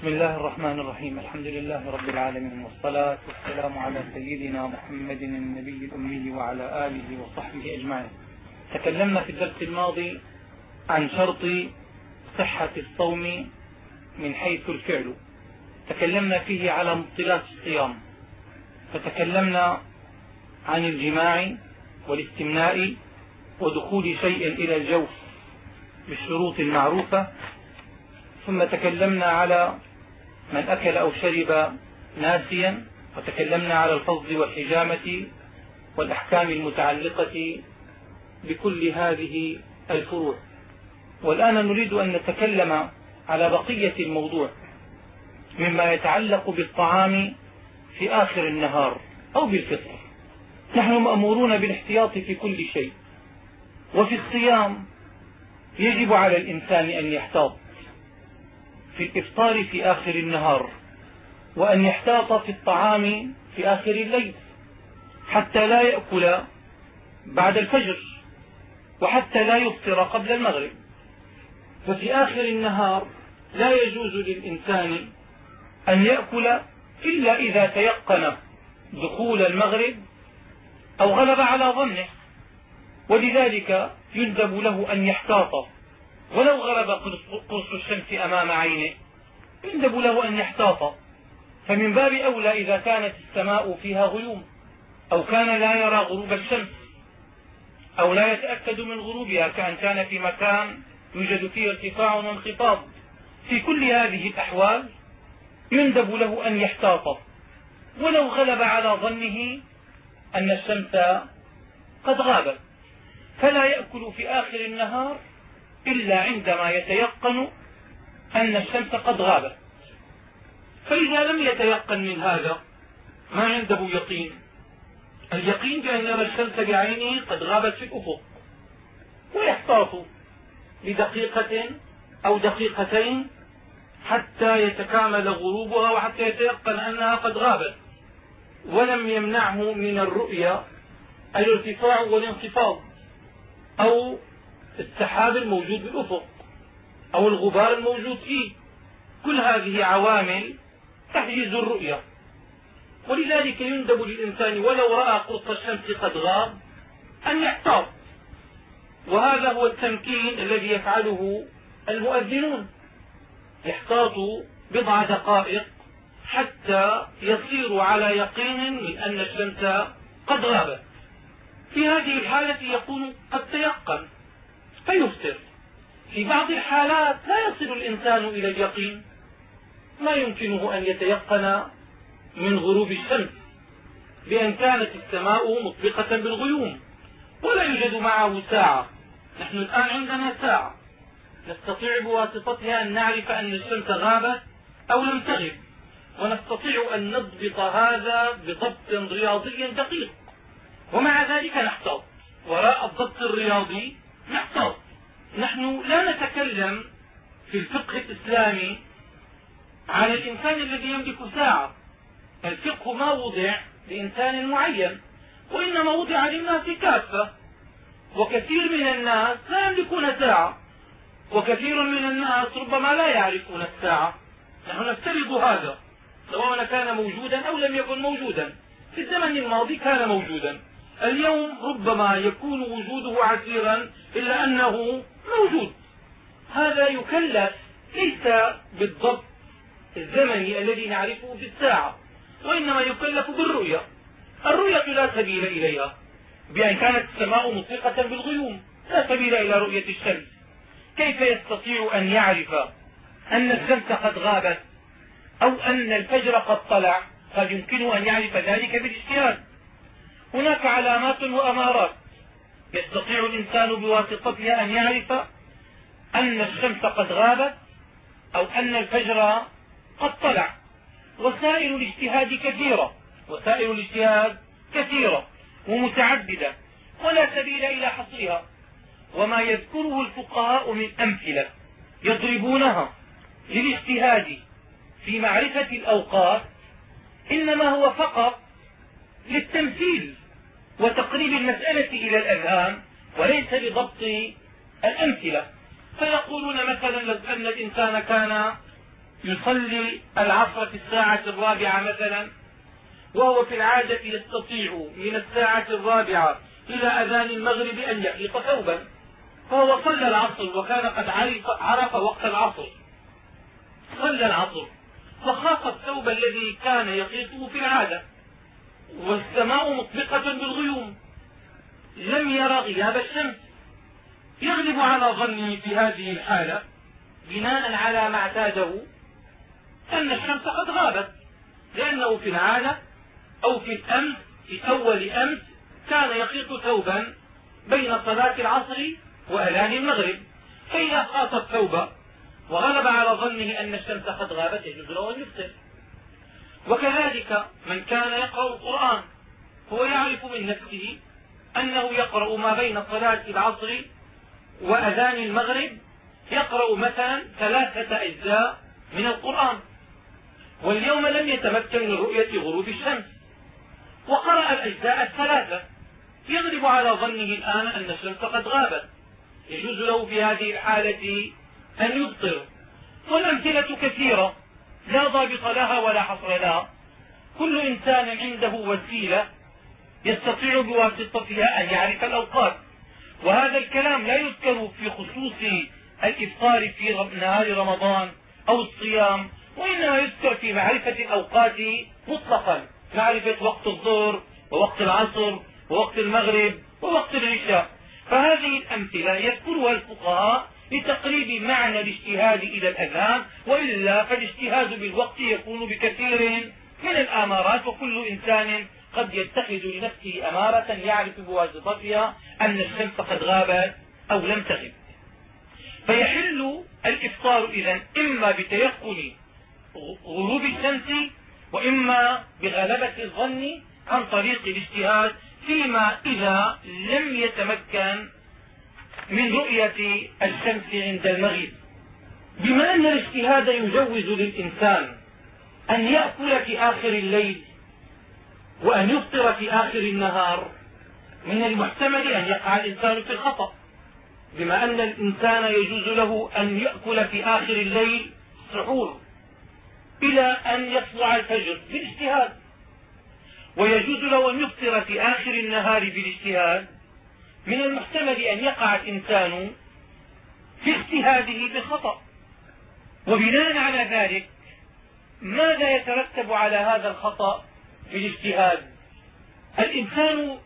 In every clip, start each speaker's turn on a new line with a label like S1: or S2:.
S1: بسم الله الرحمن الرحيم. الحمد لله رب العالمين والصلاة والسلام على سيدنا محمد النبي الأمي وعلى آله وصحبه أجمعين. تكلمنا في الدرس الماضي عن شرط صحة الصوم من حيث الفعل. تكلمنا فيه على مبطلات الصيام. فتكلمنا عن الجماع والاستمناء ودخول شيء إلى الجوف بالشروط المعروفة. ثم تكلمنا على من أكل أو شرب ناسيا وتكلمنا على الفضل والحجامة والأحكام المتعلقة بكل هذه الفروع. والآن نريد أن نتكلم على بقية الموضوع مما يتعلق بالطعام في آخر النهار أو بالفطر. نحن مأمورون بالاحتياط في كل شيء وفي الصيام يجب على الإنسان أن يحتاط. في الإفطار في آخر النهار وأن يحتاط في الطعام في آخر الليل حتى لا يأكل بعد الفجر وحتى لا يفطر قبل المغرب. ففي آخر النهار لا يجوز للإنسان أن يأكل إلا إذا تيقن دخول المغرب أو غلب على ظنه ولذلك يندب له أن يحتاط. ولو غلب قرص الشمس أمام عينه يندب له أن يحتاط. فمن باب أولى إذا كانت السماء فيها غيوم أو كان لا يرى غروب الشمس أو لا يتأكد من غروبها كأن كان في مكان يوجد فيه ارتفاع وانخفاض. في كل هذه الأحوال يندب له أن يحتاط. ولو غلب على ظنه أن الشمس قد غابت. فلا يأكل في آخر النهار إلا عندما يتيقن أن الشمس قد غابت. فإذا لم يتيقن من هذا ما عنده يقين؟ اليقين بأن الشمس بعينه قد غابت في الأفق. ويحتاط لدقيقة أو دقيقتين حتى يتكامل غروبها وحتى يتيقن أنها قد غابت. ولم يمنعه من الرؤيا الارتفاع والانخفاض أو السحاب الموجود بالأفق أو الغبار الموجود فيه. كل هذه عوامل تحجز الرؤية. ولذلك يندب للإنسان ولو رأى قرص الشمس قد غاب أن يحتاط. وهذا هو التمكين الذي يفعله المؤذنون. يحتاط بضع دقائق حتى يصيروا على يقين من أن الشمس قد غابت. في هذه الحالة يكون قد تيقن. فيفطر. في بعض الحالات لا يصل الإنسان إلى اليقين. ما يمكنه أن يتيقن من غروب الشمس بأن كانت السماء مطبقة بالغيوم ولا يوجد معه ساعة. نحن الآن عندنا ساعة. نستطيع بواسطتها أن نعرف أن الشمس غابت أو لم تغب ونستطيع أن نضبط هذا بضبط رياضي دقيق. ومع ذلك نحتاط وراء الضبط الرياضي نحتاط نحن لا نتكلم في الفقه الإسلامي على الإنسان الذي يملك ساعة. الفقه ما وضع لإنسان معين وإنما وضع للناس كافة. وكثير من الناس لا يملكون ساعة. وكثير من الناس ربما لا يعرفون الساعة. نحن نفترض هذا سواء كان موجودا أو لم يكن موجودا. في الزمن الماضي كان موجودا. اليوم ربما يكون وجوده عسيرا إلا أنه موجود. هذا يكلف ليس بالضبط الزمني الذي نعرفه بالساعة وإنما يكلف بالرؤية. الرؤية لا سبيل إليها بأن كانت السماء مطلقة بالغيوم لا سبيل إلى رؤية الشمس. كيف يستطيع أن يعرف أن الشمس قد غابت أو أن الفجر قد طلع؟ قد يمكنه أن يعرف ذلك بالاجتهاد هناك علامات وأمارات يستطيع الإنسان بواسطتها أن يعرف أن الشمس قد غابت أو أن الفجر قد طلع. وسائل الاجتهاد كثيرة وسائل الاجتهاد كثيرة ومتعددة ولا سبيل إلى حصرها. وما يذكره الفقهاء من أمثلة يضربونها للاجتهاد في معرفة الأوقات إنما هو فقط للتمثيل وتقريب المسألة إلى الأذهان وليس لضبط الأمثلة. فيقولون مثلا لو أن الإنسان كان يصلي العصر في الساعة الرابعة مثلا وهو في العادة يستطيع من الساعة الرابعة إلى أذان المغرب أن يحيط ثوبا. فهو صلى العصر وكان قد عرف, وقت العصر. صلى العصر فخاف الثوب الذي كان يخيطه في العادة. والسماء مطبقة بالغيوم. لم يرى غياب الشمس. يغلب على ظنه في هذه الحالة بناء على ما اعتاده أن الشمس قد غابت لأنه في العادة أو في الأمس في أول أمس كان يخيط ثوبا بين صلاة العصر وأذان المغرب. فإذا خاط الثوب وغلب على ظنه أن الشمس قد غابت يجوز له أن يفطر. وكذلك من كان يقرأ القرآن هو يعرف من نفسه أنه يقرأ ما بين صلاة العصر وأذان المغرب يقرأ مثلا ثلاثة أجزاء من القرآن. واليوم لم يتمكن من رؤية غروب الشمس. وقرأ الأجزاء الثلاثة. يغلب على ظنه الآن أن الشمس قد غابت. يجوز له في هذه الحالة أن يبطر. والأمثلة كثيرة. لا ضابط لها ولا حصر لها. كل إنسان عنده وسيلة يستطيع بواسطتها أن يعرف الأوقات. وهذا الكلام لا يذكر في خصوص الإفطار في نهار رمضان أو الصيام وإنما يذكر في معرفة الأوقات مطلقا. معرفة وقت الظهر ووقت العصر ووقت المغرب ووقت العشاء. فهذه الأمثلة يذكرها الفقهاء لتقريب معنى الاجتهاد إلى الأذان وإلا فالاجتهاد بالوقت يكون بكثير من الآمارات وكل إنسان قد يتخذ لنفسه أمارة يعرف بواسطتها أن الشمس قد غابت أو لم تغب. فيحل الإفطار إذا إما بتيقن غروب الشمس وإما بغلبة الظن عن طريق الاجتهاد فيما إذا لم يتمكن من رؤية الشمس عند المغيب بما أن الاجتهاد يجوز للإنسان أن يأكل في آخر الليل وأن يفطر في آخر النهار من المحتمل أن يقع الإنسان في الخطأ. بما أن الإنسان يجوز له أن يأكل في آخر الليل سحور إلى أن يطلع الفجر بالاجتهاد. ويجوز له أن يفطر في آخر النهار بالاجتهاد من المحتمل أن يقع الإنسان في اجتهاده بخطأ وبناء على ذلك ماذا يترتب على هذا الخطأ في الاجتهاد؟ الإنسان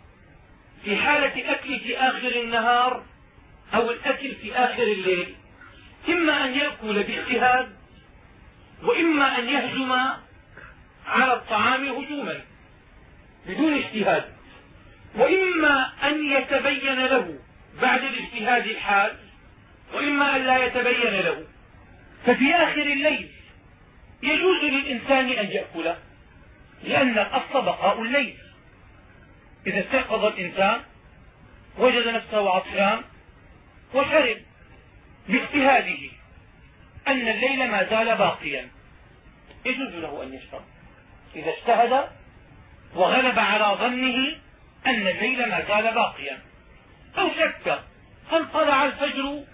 S1: في حالة الأكل في آخر النهار أو الأكل في آخر الليل إما أن يأكل باجتهاد وإما أن يهجم على الطعام هجوما بدون اجتهاد. وإما أن يتبين له بعد الاجتهاد الحال وإما أن لا يتبين له. ففي آخر الليل يجوز للإنسان أن يأكل لأن الأصل بقاء الليل. إذا استيقظ الإنسان وجد نفسه عطشان وشرب باجتهاده أن الليل ما زال باقيا. يجوز له أن يشرب. إذا اجتهد وغلب على ظنه أن الليل ما زال باقيا. أو شك؟ هل طلع الفجر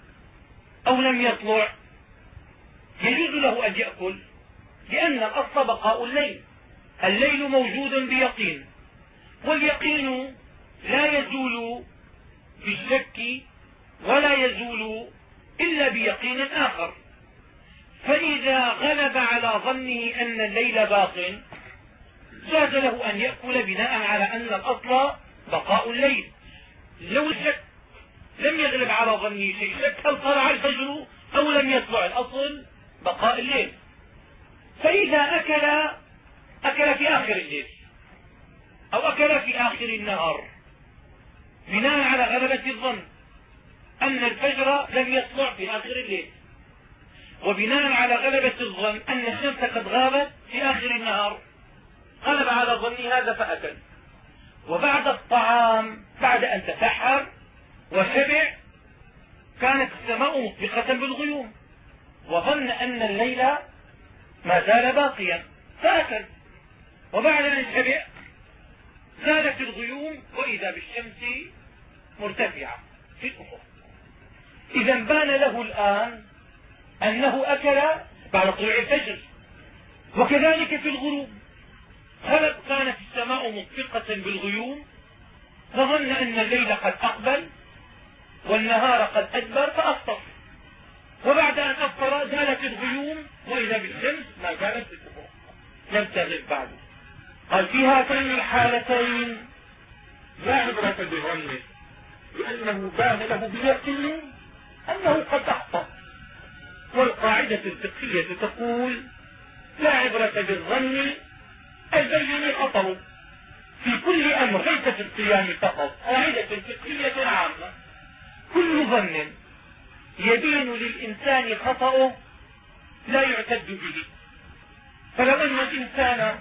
S1: أو لم يطلع؟ يجوز له أن يأكل لأن الأصل بقاء الليل. الليل موجود بيقين واليقين لا يزول بالشك ولا يزول إلا بيقين آخر. فإذا غلب على ظنه أن الليل باق جاز له أن يأكل بناء على أن الأصل بقاء الليل. لو الشك لم يغلب على ظنه شيء. شك هل طلع الفجر أو لم يطلع الأصل بقاء الليل. فإذا أكل أكل في آخر الليل أو أكل في آخر النهار. بناء على غلبة الظن أن الفجر لم يطلع في آخر الليل. وبناء على غلبة الظن أن الشمس قد غابت في آخر النهار. غلب على ظني هذا فأكل. وبعد الطعام بعد أن تسحر وشبع كانت السماء مطبقة بالغيوم. وظن أن الليل ما زال باقيا فأكل. وبعد أن شبع زالت الغيوم وإذا بالشمس مرتفعة في الأفق. إذا بان له الآن أنه أكل
S2: بعد طلوع الفجر. وكذلك في الغروب. هل كانت السماء مطفقة بالغيوم؟ فظن أن الليل قد أقبل والنهار قد أدبر فأفطر. وبعد أن أفطر زالت الغيوم وإذا بالشمس ما كانت بالأفق لم تغب بعد. قال في هاتين الحالتين. لا عبرة بظنه لأنه بان له بيقين أنه قد أخطأ. والقاعدة الفقهية تقول لا عبرة بالظن البين خطر في كل أمر ليس في الصيام فقط قاعدة فقهية عامة كل ظن يبين للإنسان خطأه لا يعتد به. فلو أن الإنسان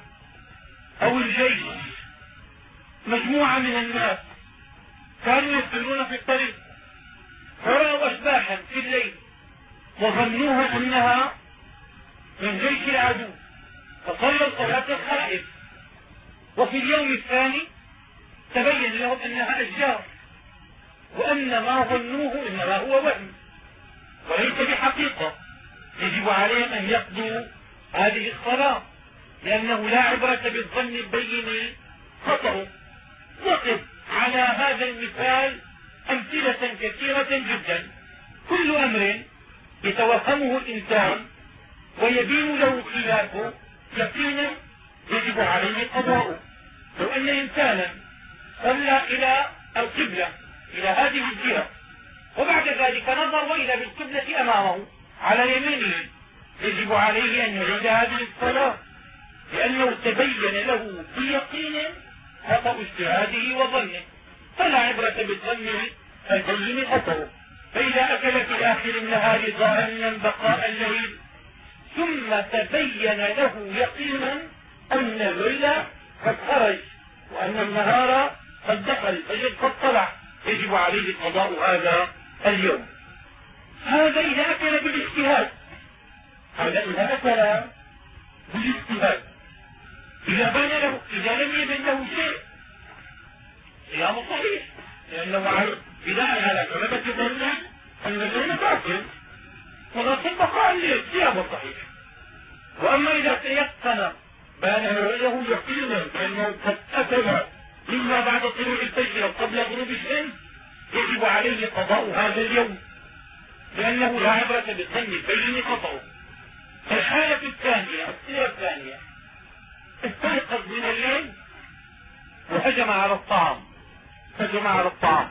S2: أو الجيش مجموعة من الناس كانوا يسيرون في الطريق فرأوا أشباحا في الليل وظنوها أنها من جيش العدو. فصلوا صلاة الخائف. وفي اليوم الثاني تبين لهم أنها أشجار وأن ما ظنوه إنما هو وهم وليس بحقيقة. يجب عليهم أن يقضوا هذه الصلاة لأنه لا عبرة بالظن البين خطأ. وقف على هذا المثال أمثلة كثيرة جدا. كل أمر يتوهمه الإنسان ويبين له خلافه يقينا يجب عليه قضاؤه. لو أن إنسانا صلى إلى القبلة إلى هذه الجهة وبعد ذلك نظر وإذا بالقبلة أمامه على يمينه يجب عليه أن يعيد هذه الصلاة لأنه تبين له بيقين خطأ اجتهاده وظنه فلا عبرة بالظن البين خطأه. فإذا أكل في آخر النهار ظانا بقاء الليل ثم تبين له يقينا أن الليل قد خرج وأن النهار قد دخل. الفجر قد طلع. يجب عليه قضاء هذا اليوم. هذا إذا أكل بالاجتهاد. هذا إذا أكل بالاجتهاد. إذا بان له إذا لم يبن له شيء. صيامه صحيح. لأنه على بناء على كلمة ظنه أن الليل باطل. ولكن بقاء الليل صيامه صحيح. وأما إذا تيقن بأن له يقينا أنه قد أكل مما بعد طلوع الفجر قبل غروب الشمس يجب عليه قضاء هذا اليوم. لأنه لا عبرة بالظن البين خطأه الحالة الثانية الصورة الثانية استيقظ من الليل وهجم على الطعام. هجم على الطعام.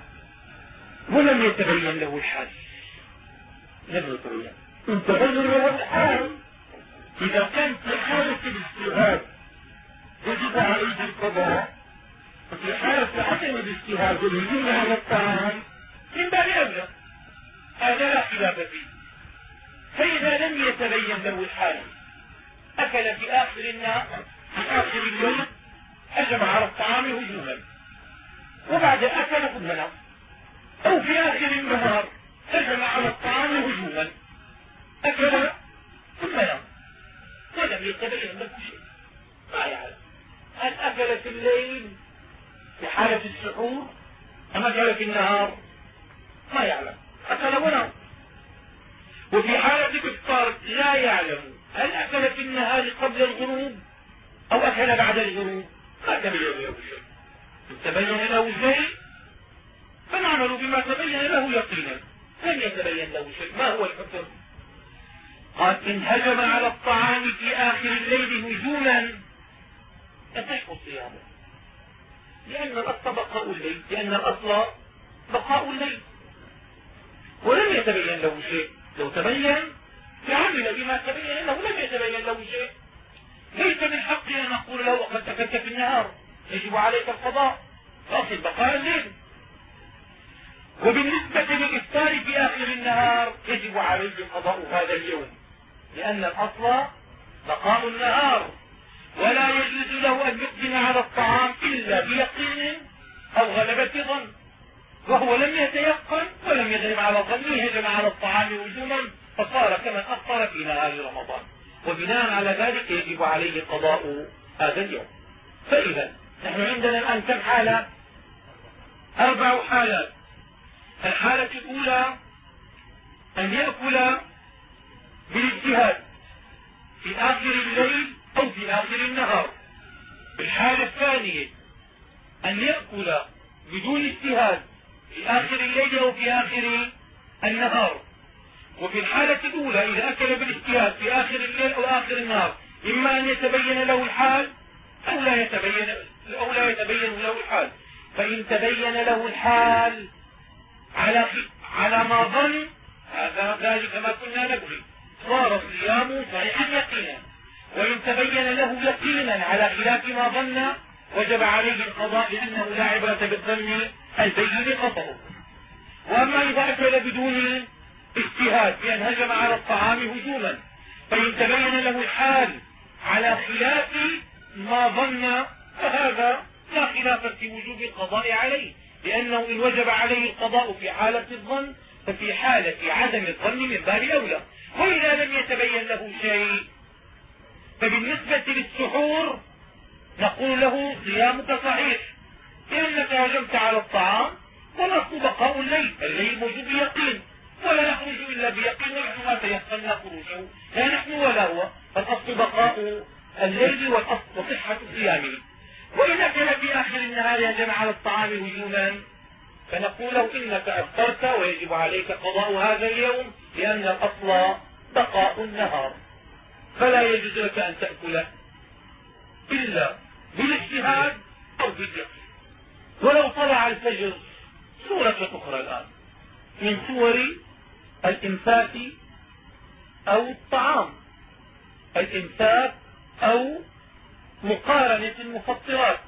S2: ولم يتبين له الحال لم يتبين إن تبين له الحال إذا كان في حالة الاجتهاد يجب عليه القضاء وفي حالة عدم الاجتهاد والهجوم على الطعام من باب أولى هذا لا خلاف فيه. فإذا لم يتبين له الحال أكل في آخر النار في آخر اليوم هجم على الطعام هجوما وبعد ثم نام أو في آخر النهار هجم على الطعام هجوما أكل ثم نام ولم يتبين له شيء. ما يعلم هل أكل في الليل في حالة السحور؟ أم أكل في النهار؟ ما يعلم. أكل ونام وفي حالة الإفطار لا يعلم. هل أكل في النهار قبل الغروب؟ أو أكل بعد الغروب؟ ما تبين له شيء. تبين له شيء فنعمل بما تبين له يقينا. لم يتبين له شيء. ما هو الحكم؟ قال إن هجم على الطعام في آخر الليل هجوما يصح صيامه. لأن الأصل بقاء الليل لأن الأصل بقاء الليل. ولم يتبين له شيء. لو تبين فعمل بما تبين له لم يتبين له شيء. ليس من حقي أن أقول له وقد تكلت في النهار يجب عليك القضاء. فأصل بقاء الليل. وبالنسبة للإفطار في آخر النهار يجب عليه قضاء هذا اليوم لأن الأصل بقاء النهار ولا يجوز له أن يقدم على الطعام إلا بيقين أو غلبة ظن وهو لم يتيقن ولم يغلب على ظنه هجم على الطعام وجوما فصار كمن أفطر في نهار رمضان. وبناء على ذلك يجب عليه قضاء هذا اليوم. فإذا نحن عندنا الآن كم حالة؟ أربع حالات. الحالة الأولى أن يأكل بالاجتهاد في آخر الليل أو في آخر النهار. الحالة الثانية أن يأكل بدون اجتهاد في آخر الليل أو في آخر النهار. وفي الحالة الأولى إذا أكل بالاجتهاد في آخر الليل أو آخر النهار إما أن يتبين له الحال أو لا يتبين أو لا يتبين له الحال. فإن تبين له الحال على على ما ظن هذا ذلك ما كنا نبغي. صار صيامه صحيحا يقينا. وإن تبين له يقينا على خلاف ما ظن وجب عليه القضاء لأنه لا عبرة بالظن البين خطأه وأما إذا أكل بدون اجتهاد بأن هجم على الطعام هجوما فإن تبين له الحال على خلاف ما ظن فهذا لا خلاف في وجوب القضاء عليه. لأنه إن وجب عليه القضاء في حالة الظن ففي حالة عدم الظن من باب أولى. وإذا لم يتبين له شيء فبالنسبة للسحور نقول له صيامك صحيح. لأنك هجمت على الطعام والاصل بقاء الليل الليل موجود بيقين ولا يخرج إلا بيقين نحن ما تيقنا خروجه لا نحن ولا هو. فالاصل بقاء الليل والاصل وصحة صيامه. وإذا كان في آخر النهار هجم على الطعام هجوما فنقول له إنك أفطرت ويجب عليك قضاء هذا اليوم لأن الأصل بقاء النهار. فلا يجوز لك أن تأكل إلا بالاجتهاد أو باليقين ولو طلع الفجر سورة أخرى الآن من صور الإمساك أو الطعام. الإمساك أو مقارنة المفطرات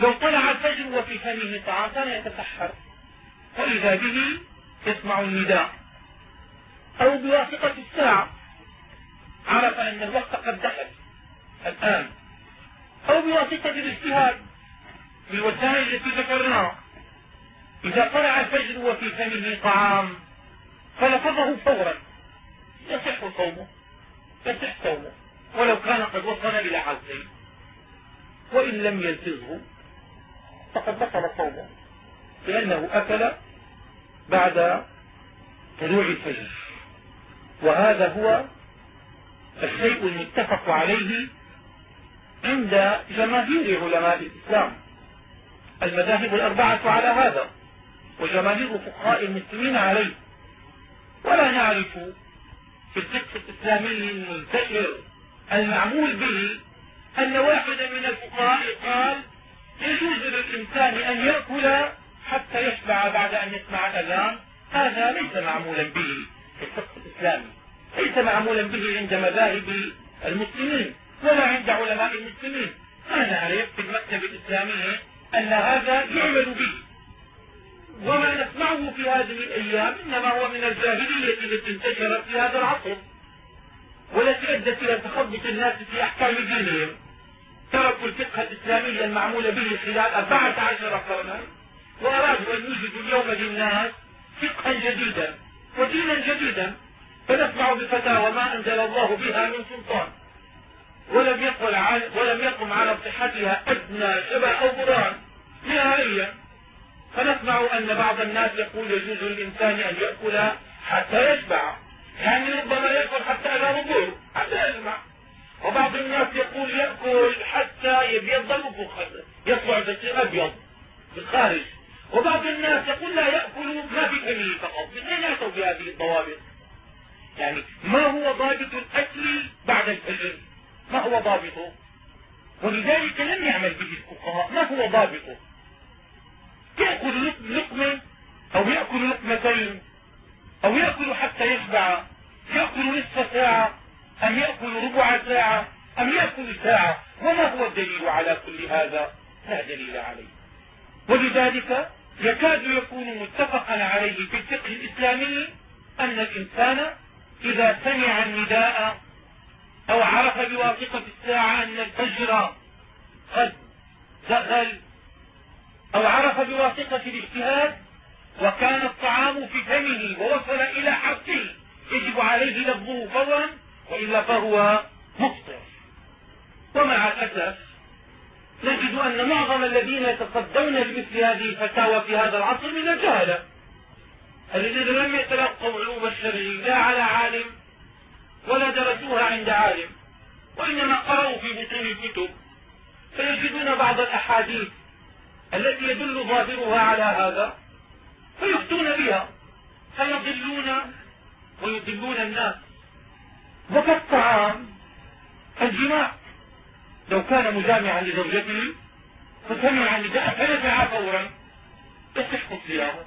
S2: لو طلع الفجر وفي فمه طعام كان يتسحر. فإذا به يسمع النداء. أو بواسطة الساعة. عرف أن الوقت قد دخل. الآن. أو بواسطة الاجتهاد. بالوسائل التي ذكرناها. إذا طلع الفجر وفي فمه طعام فلفظه فورا. يصح صومه. يصح صومه. ولو كان قد وصل إلى حظه وإن لم يلفظه فقد بطل صومه لأنه أكل بعد طلوع الفجر. وهذا هو الشيء المتفق عليه عند جماهير علماء الإسلام. المذاهب الأربعة على هذا وجماهير فقهاء المسلمين عليه. ولا نعرف في الفقه الإسلامي المنتشر المعمول به أن واحدا من الفقهاء قال يجوز للإنسان أن يأكل حتى يشبع بعد أن يسمع الأذان. هذا ليس معمولا به في الفقه الإسلامي. ليس معمولا به عند مذاهب المسلمين ولا عند علماء المسلمين. ما نعرف في المكتب الإسلامي أن هذا يعمل به. وما نسمعه في هذه الأيام إنما هو من الجاهلية التي انتشرت في هذا العصر. والتي أدت إلى تخبط الناس في أحكام دينهم. تركوا الفقه الإسلامي المعمول به خلال أربعة عشر قرنا وأرادوا أن يوجدوا اليوم للناس فقها جديدا ودينا جديدا فنسمع بفتاوى ما أنزل الله بها من سلطان. ولم يقل ولم يقم على صحتها أدنى شبه أو برهان. نهائيا فنسمع أن بعض الناس يقول يجوز للإنسان أن يأكل حتى يشبع. يعني ربما يأكل حتى أذان الظهر حتى يشبع وبعض الناس يقول يأكل حتى يبيض الوفق يطلع شيء أبيض في الخارج وبعض الناس يقول لا يأكل ما في فمه فقط. من أين يأتوا بهذه الضوابط؟ يعني ما هو ضابط الأكل بعد الفجر؟ ما هو ضابطه؟ ولذلك لم يعمل به الفقهاء. ما هو ضابطه؟ يأكل لقمة أو يأكل لقمتين. أو يأكل حتى يشبع يأكل نصف ساعة؟ أم يأكل ربع ساعة؟ أم يأكل ساعة؟ وما هو الدليل على كل هذا؟ لا دليل عليه. ولذلك يكاد يكون متفقا عليه في الفقه الإسلامي أن الإنسان إذا سمع النداء أو عرف بواسطة الساعة أن الفجر قد دخل أو عرف بواسطة الاجتهاد وكان الطعام في فمه ووصل إلى حرفه. يجب عليه لفظه فورا وإلا فهو مفطر. ومع الأسف نجد أن معظم الذين يتصدون لمثل هذه الفتاوى في هذا العصر من الجهلة. الذين لم يتلقوا علوم الشرع لا على عالم ولا درسوها عند عالم. وإنما قرأوا في بطون الكتب. فيجدون بعض الأحاديث التي يدل ظاهرها على هذا. فيفتون بها فيضلون ويضلون الناس. وكالطعام الجماع. لو كان مجامعا لزوجته فسمع النداء فنزع فورا يصح صيامه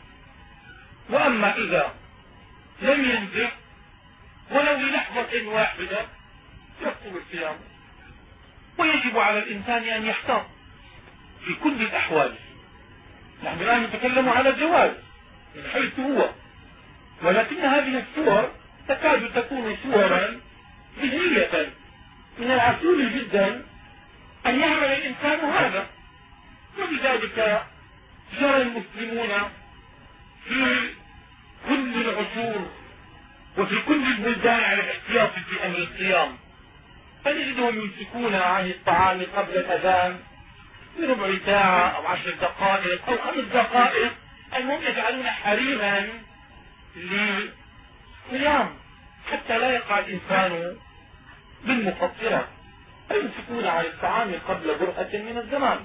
S2: وأما إذا لم ينزع ولو للحظة واحدة يبطل الصيام ويجب على الإنسان أن يحتاط في كل الأحوال. نحن الآن نتكلم على الجواز. من حيث هو. ولكن هذه الصور تكاد تكون صورا ذهنية. من العسول جدا أن يعمل الإنسان هذا. ولذلك جرى المسلمون في كل العصور وفي كل البلدان على الاحتياط في أمر الصيام. فنجدهم يمسكون عن الطعام قبل الأذان بربع ساعة أو عشر دقائق أو خمس دقائق؟ المهم يجعلون حريما للصيام. حتى لا يقع الإنسان بالمفطرات فيمسكون عن الطعام قبل برهة من الزمان.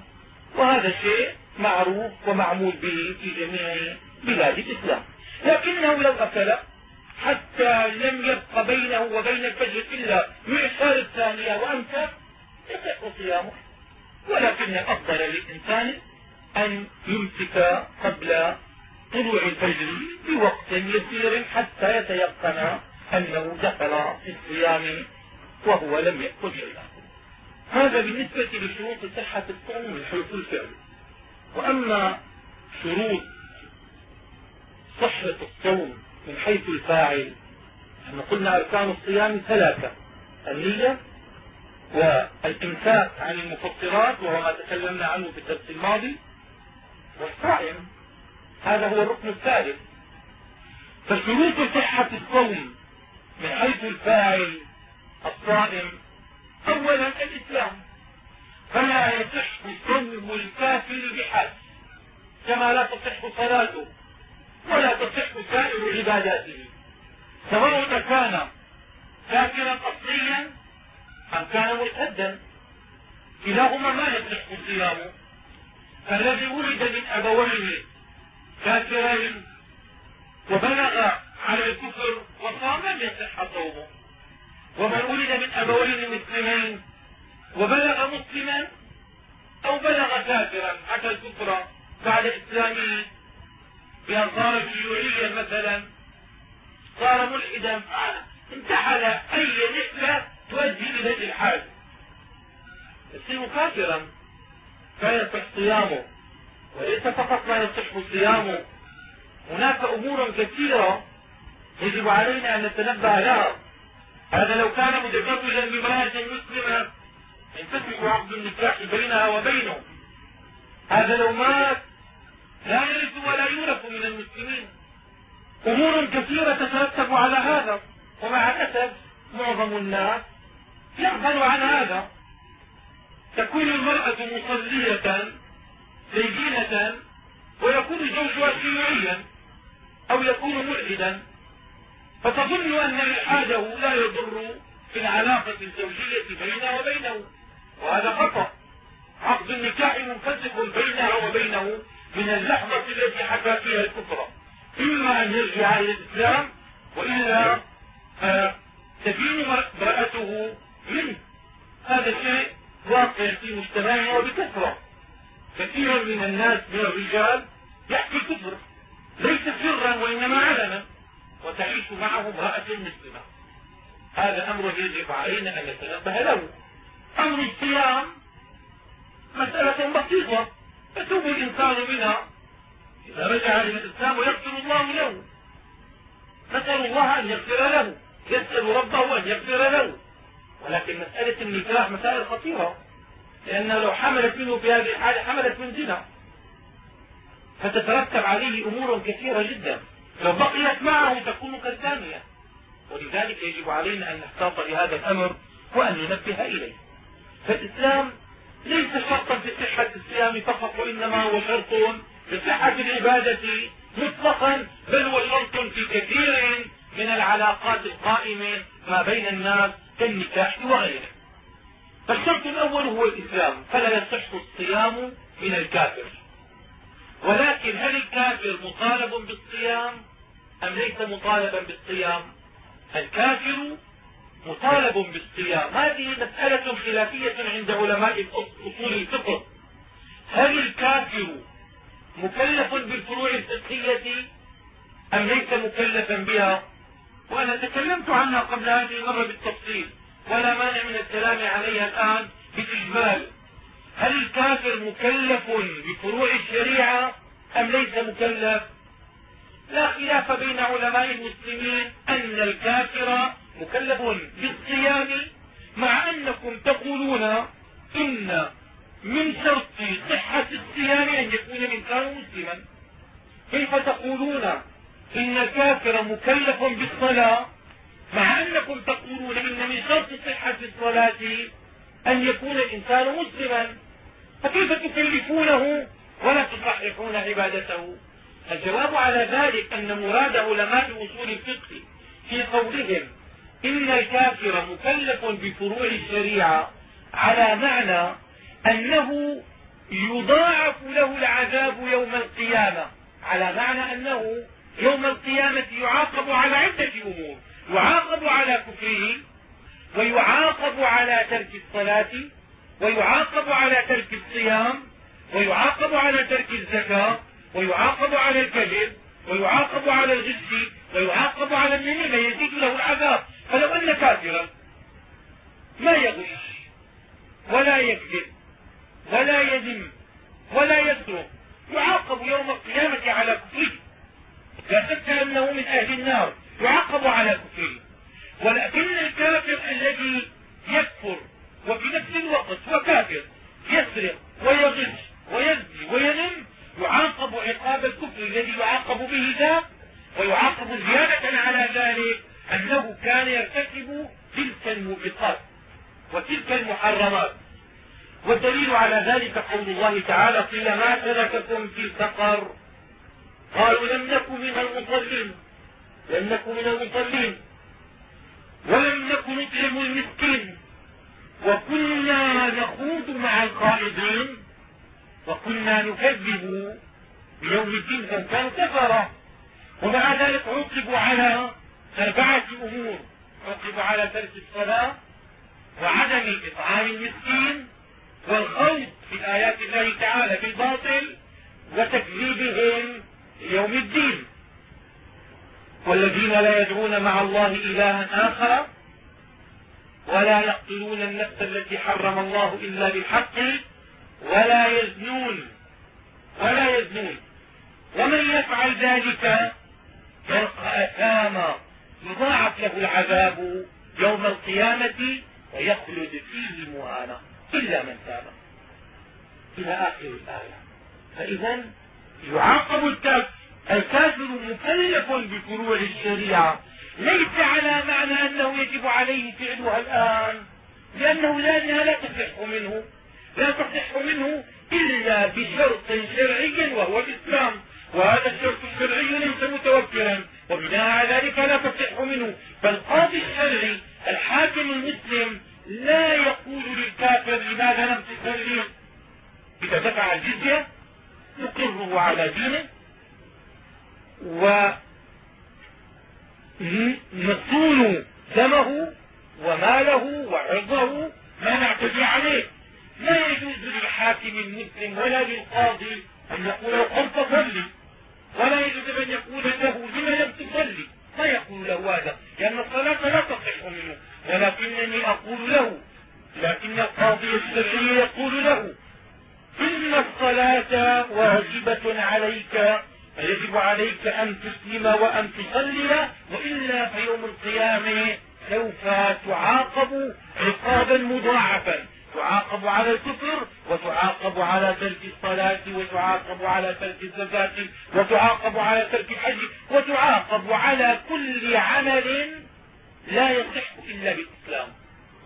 S2: وهذا شيء معروف ومعمول به في جميع بلاد الإسلام. لكنه لو أكل حتى لم يبق بينه وبين الفجر إلا معشار الثانية وأمسى يصح صيامه. ولكن الأفضل للإنسان أن يمسك قبل طلوع الفجر بوقت يسير حتى يتيقن أنه دخل في الصيام وهو لم يأكل شيئا. هذا بالنسبة لشروط صحة الصوم من حيث الفعل. وأما شروط صحة الصوم من حيث الفاعل إحنا قلنا أركان الصيام ثلاثة النية والامساك عن المفطرات وهو ما تكلمنا عنه في الدرس الماضي. والصائم هذا هو الركن الثالث. فشروط صحة الصوم من حيث الفاعل الصائم اولا الإسلام. فلا يصح صوم الكافر بحال كما لا تصح صلاته ولا تصح سائر عباداته. سواء كان كافرا اصليا أم كان مرتدا كلاهما ما يصح صيامه فالذي ولد من أبويه كافرين وبلغ على الكفر وصام لم يصح صومه. ومن ولد من ابوين مسلمين وبلغ مسلما أو بلغ كافرا حتى الكفر بعد إسلامه بأن صار شيوعيا مثلا. صار ملحدا انتحل أي نسبة تؤدي إلى الإلحاد يصير كافرا. فيصح صيامه وليس فقط ما يصح صيامه هناك أمور كثيرة يجب علينا أن نتنبه لها هذا لو كان متزوجا بامرأة مسلمة ينتفق عقد النكاح بينها وبينه هذا لو مات لا يرث ولا يورث من المسلمين امور كثيرة تترتب على هذا ومع الاسف معظم الناس يغفل عن هذا تكون المرأة مصلية زينة ويكون زوجها شيوعيا أو يكون ملحدا فتظن أن الحاده لا يضر في العلاقة الزوجية بينها وبينه. وهذا خطأ. عقد النكاح منفسخ بينها وبينه من اللحظة التي حكى فيها الكفر. إما أن يرجع إلى الإسلام وإلا تدين امرأته منه. هذا شيء واقع في مجتمعنا وبكثرة. كثيرا من الناس من الرجال يحكي الكفر ليس سرا وإنما علنا. وتعيش معه امرأة مسلمة. هذا أمر يجب علينا أن نتنبه له. أمر الصيام مسألة بسيطة. يتوب الإنسان منها. إذا رجع إلى الإسلام ويغفر الله له. نسأل الله أن يغفر له. يسأل ربه أن يغفر له. ولكن مسألة النكاح مسائل خطيرة لأن لو حملت منه في هذه الحالة حملت من زنا فتترتب عليه أمور كثيرة جدا. لو بقيت معه تكون كالثانية ولذلك يجب علينا أن نحتاط لهذا الأمر وأن ننبه إليه. فالإسلام ليس شرطا في صحة الصيام فقط وإنما هو شرط في صحة العبادة مطلقا بل هو شرط في كثير من العلاقات القائمة ما بين الناس كالنكاح وغيره. فالشرط الأول هو الإسلام فلا يصح الصيام من الكافر. ولكن هل الكافر مطالب بالصيام أم ليس مطالبا بالصيام؟ الكافر مطالب بالصيام. هذه مسألة خلافية عند علماء أصول الفقه. هل الكافر مكلف بالفروع الفقهية أم ليس مكلفا بها؟ وأنا تكلمت عنها قبل هذه المرة بالتفصيل ولا مانع من الكلام عليها الآن بالإجمال هل الكافر مكلف بفروع الشريعة أم ليس مكلف؟ لا خلاف بين علماء المسلمين أن الكافر مكلف بالصيام مع أنكم تقولون إن من شرط صحة الصيام أن يكون الإنسان مسلما. كيف تقولون؟ إن الكافر مكلف بالصلاة مع أنكم تقولون إن من شرط صحة الصلاة أن يكون الإنسان مسلما فكيف تكلفونه ولا تصححون عبادته؟ الجواب على ذلك أن مراد علماء أصول الفقه في قولهم إن الكافر مكلف بفروع الشريعة على معنى أنه يضاعف له العذاب يوم القيامة على معنى أنه يوم القيامة يعاقب على عدة أمور. يعاقب على كفره ويعاقب على ترك الصلاة ويعاقب على ترك الصيام ويعاقب على ترك الزكاة ويعاقب على الكذب ويعاقب على الغش ويعاقب على النميمة. يزيد له العذاب. فلو أن كافرا ما يغش ولا يكذب ولا يذم ولا يسرق يعاقب يوم القيامة على كفره. لا شك أنه من أهل النار يعاقب على كفره ولكن الكافر الذي يكفر وفي نفس الوقت هو كافر يسرق ويغش ويزني وينم يعاقب عقاب الكفر الذي يعاقب به ذاك ويعاقب زيادة على ذلك أنه كان يرتكب تلك الموبقات وتلك المحرمات. والدليل على ذلك قول الله تعالى قيل ما سلككم في سقر قالوا لم نكن من المصلين لم نكن من المصلين ولم نكن نطعم المسكين. وكنا نخوض مع القائدين وكنا نكذب بيوم الدين فكانوا كفرة. ومع ذلك عوقبوا على أربعة أمور. عوقبوا على ترك الصلاة وعدم إطعام المسكين والخوض في آيات الله تعالى بالباطل وتكذيبهم يوم الدين. والذين لا يدعون مع الله إلها آخر ولا يقتلون النفس التي حرم الله إلا بالحق ولا يزنون. ولا يزنون. ومن يفعل ذلك يلقى أثاما يضاعف له العذاب يوم القيامة ويخلد فيه مهانا إلا من تاب. إلى آخر الآية. فإذا يعاقب الكافر. الكافر مكلف بفروع الشريعة. ليس على معنى أنه يجب عليه فعلها الآن لأنه لأنها لا تصح منه لا تصح منه إلا بشرط شرعي وهو الإسلام. وهذا الشرط الشرعي ليس متوفرا وبناء على ذلك لا تصح منه. فالقاضي الشرعي الحاكم المسلم لا يقول للكافر لماذا لم تصلي إذا دفع الجزية نقره على دينه ونصون دمه وماله وعرضه ما نعتدي عليه. لا يجوز للحاكم المسلم ولا للقاضي أن يقول قم تصلي ولا يجوز أن يقول له لم لم تصلي. ما يقول له هذا؟ لأن الصلاة لا تصح منه. ولكنني أقول له. لكن القاضي الشرعي يقول له. إن الصلاة واجبة عليك فيجب عليك أن تسلم وأن تصلي وإلا في يوم القيامة سوف تعاقب عقابا مضاعفا. تعاقب على الكفر وتعاقب على ترك الصلاة وتعاقب على ترك الزكاة وتعاقب على ترك الحج وتعاقب على كل عمل لا يصح إلا بالإسلام.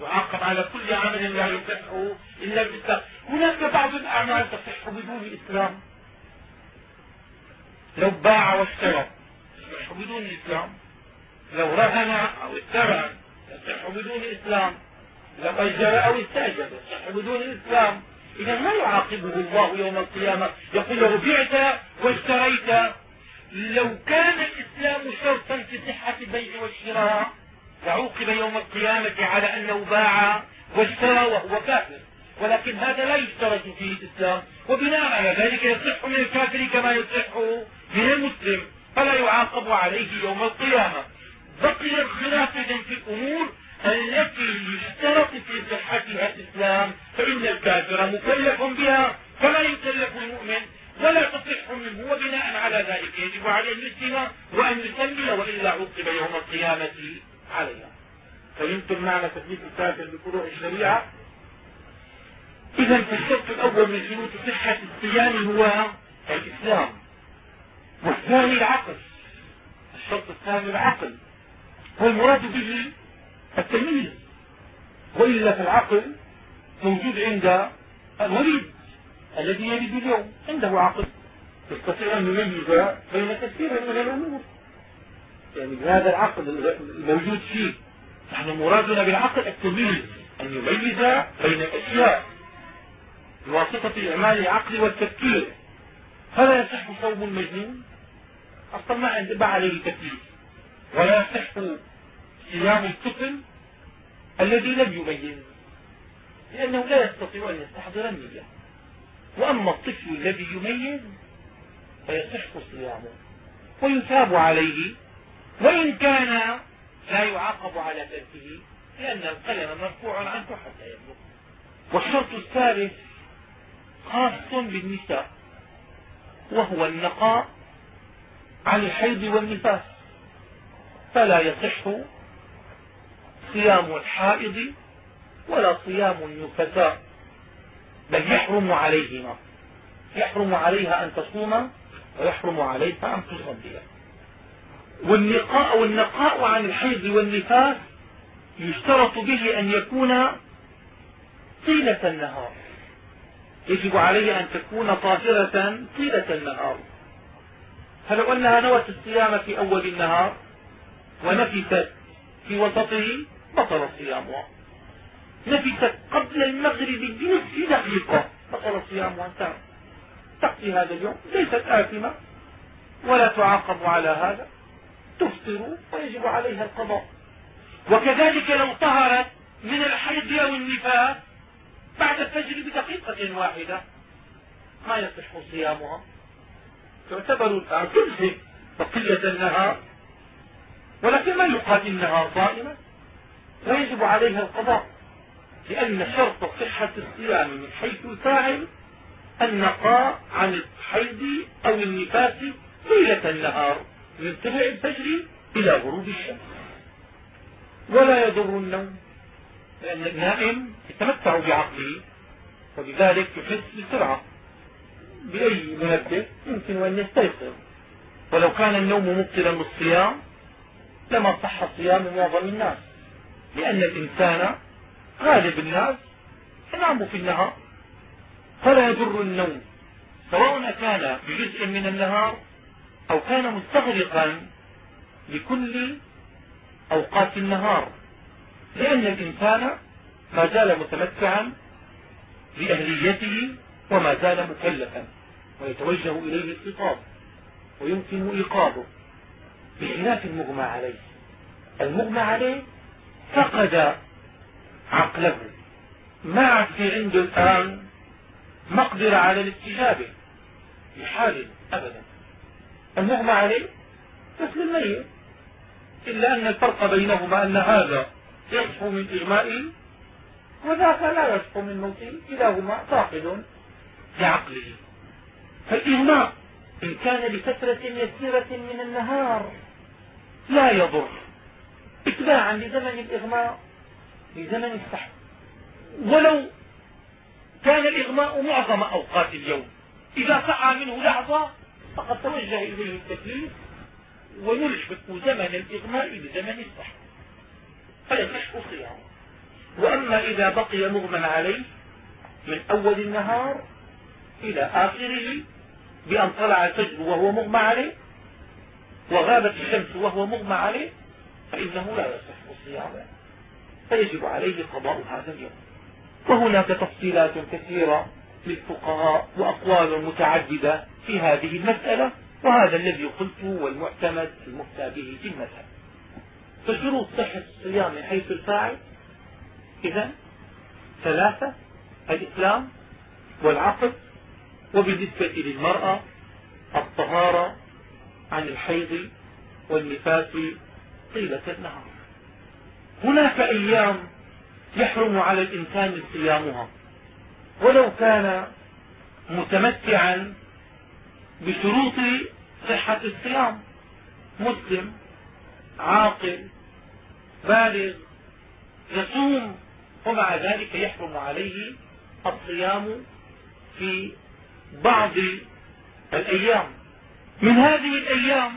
S2: تعاقب على كل عمل لا يصح إلا بالإسلام. هناك بعض الأعمال تصح بدون إسلام. لو باع واشترى بدون إسلام. لو رهن أو اشترى يصح بدون إسلام. لو أجر أو استأجر بدون الإسلام إذا ما يعاقبه الله يوم القيامة؟ يقول له بعت واشتريت. لو كان الإسلام شرطا في صحة البيع والشراء لعوقب يوم القيامة على أنه باع واشترى وهو كافر. ولكن هذا لا يشترط فيه الإسلام. وبناء على ذلك يصح من الكافر كما يصح من المسلم فلا يعاقب عليه يوم القيامة. بقي الخلاف في الأمور التي يشترط في صحتها الإسلام فإن الكافر مكلف بها فلا يكلف المؤمن ولا تصح منه. وبناء على ذلك يجب عليه الاسلام وأن يسلي وإلا عوقب يوم القيامة عليها. فيمكن معنى تكليف الكافر بفروع الشريعة؟ إذا فالشرط الأول من شروط صحة الصيام هو الإسلام. والثاني العقل. الشرط الثاني العقل. والمراد به التمييز. وإلا فالعقل موجود عند الوليد الذي يلد اليوم. عنده عقل. يستطيع أن يميز بين كثير من الأمور. يعني بهذا العقل الموجود فيه. نحن مرادنا بالعقل التمييز. أن يميز بين الأشياء بواسطة إعمال العقل والتفكير. فلا يصح صوم المجنون. أصلا ما ما عليه تكليف ولا يصح صيام الطفل الذي لم يميز لأنه لا يستطيع أن يستحضر النية. وأما الطفل الذي يميز فيصح صيامه. ويثاب عليه. وإن كان لا يعاقب على تركه لأن القلم مرفوع عنه حتى يبلغ. والشرط الثالث خاص بالنساء وهو النقاء عن الحيض والنفاس. فلا يصح صيام الحائض ولا صيام النفساء بل يحرم عليهما. يحرم عليها أن تصوم ويحرم عليها أن تصلي. والنقاء والنقاء عن الحيض والنفاس يشترط به أن يكون طيلة النهار. يجب عليه أن تكون طاهرة طيلة النهار. فلو أنها نوت الصيام في أول النهار؟ ونفست في وسطه بطل صيامها. نفست قبل المغرب بنصف دقيقة بطل صيامها. انتهى تقضي هذا اليوم ليست آثمة ولا تعاقب على هذا. تفطر ويجب عليها القضاء. وكذلك لو طهرت من الحيض أو النفاس بعد الفجر واحدة ما يصح صيامها. تعتبر الآن تمسك بقية النهار ولكن ما يقال إنها صائمة. ويجب عليها القضاء لأن شرط صحة الصيام من حيث الفاعل النقاء عن الحيض أو النفاس طيلة النهار من طلوع الفجر إلى غروب الشمس. ولا يضر النوم لأن النائم يتمتع بعقله ولذلك يحس بسرعة بأي منبه يمكن أن يستيقظ. ولو كان النوم مبطلا للصيام لما صح صيام معظم الناس. لأن الإنسان غالب الناس ينام في النهار فلا يضر النوم. سواء كان بجزء من النهار أو كان مستغرقا لكل أوقات النهار. لأن الإنسان ما زال متمتعا بأهليته وما زال مكلفا ويتوجه إليه الخطاب ويمكن إيقاظه بخلاف المغمى عليه. المغمى عليه فقد عقله. ما عاد في عنده الآن مقدرة على الاستجابة بحال أبدا. المغمى عليه مثل الميت. إلا أن الفرق بينهما أن هذا يصحو من إغمائه وذاك لا يصحو من موته كلاهما فاقد لعقله فالإغماء إن كان لفترة يسيرة من النهار لا يضر. اتباعا لزمن الإغماء لزمن السحب ولو كان الإغماء معظم أوقات اليوم. إذا سعى منه لحظة فقد توجه إليه التكليف ويلحق زمن الإغماء بزمن السحب فيصح صيامه. وأما إذا بقي مغمى عليه من أول النهار إلى آخره بأن طلع الفجر وهو مغمى عليه وغابت الشمس وهو مغمى عليه فإنه لا يصح صيامه. فيجب عليه قضاء هذا اليوم. وهناك تفصيلات كثيرة للفقهاء وأقوال متعددة في هذه المسألة وهذا الذي قلته والمعتمد المفتى به في المذهب. فشروط صحة الصيام من حيث الفاعل إذا ثلاثة الإسلام والعقد وبالنسبة للمرأة الطهارة عن الحيض والنفاس طيلة النهار. هناك أيام يحرم على الإنسان صيامها. ولو كان متمتعا بشروط صحة الصيام. مسلم عاقل بالغ يصوم ومع ذلك يحرم عليه الصيام في بعض الأيام. من هذه الأيام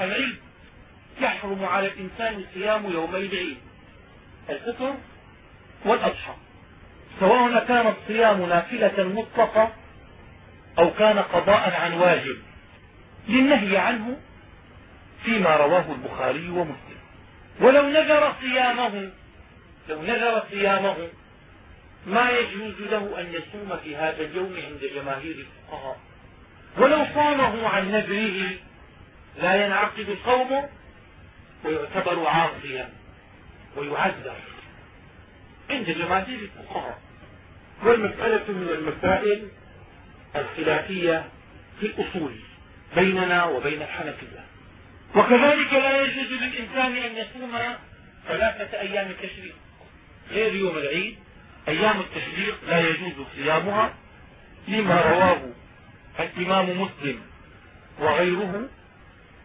S2: العيد يحرم على الإنسان صيام يومي العيد الفطر والأضحى. سواء كان الصيام نافلة مطلقة أو كان قضاء عن واجب للنهي عنه فيما رواه البخاري ومسلم. ولو نذر صيامه لو نذر صيامه ما يجوز له أن يصوم في هذا اليوم عند جماهير الفقهاء. ولو صامه عن نذره لا ينعقد الصوم ويعتبر عاصيا ويعذر عند جماهير الفقهاء. والمسألة من المسائل الخلافية في الأصول بيننا وبين الحنفية. وكذلك لا يجوز للإنسان أن يصوم ثلاثة أيام التشريق غير يوم العيد أيام التشريق لا يجوز صيامها لما رواه الإمام مسلم وغيره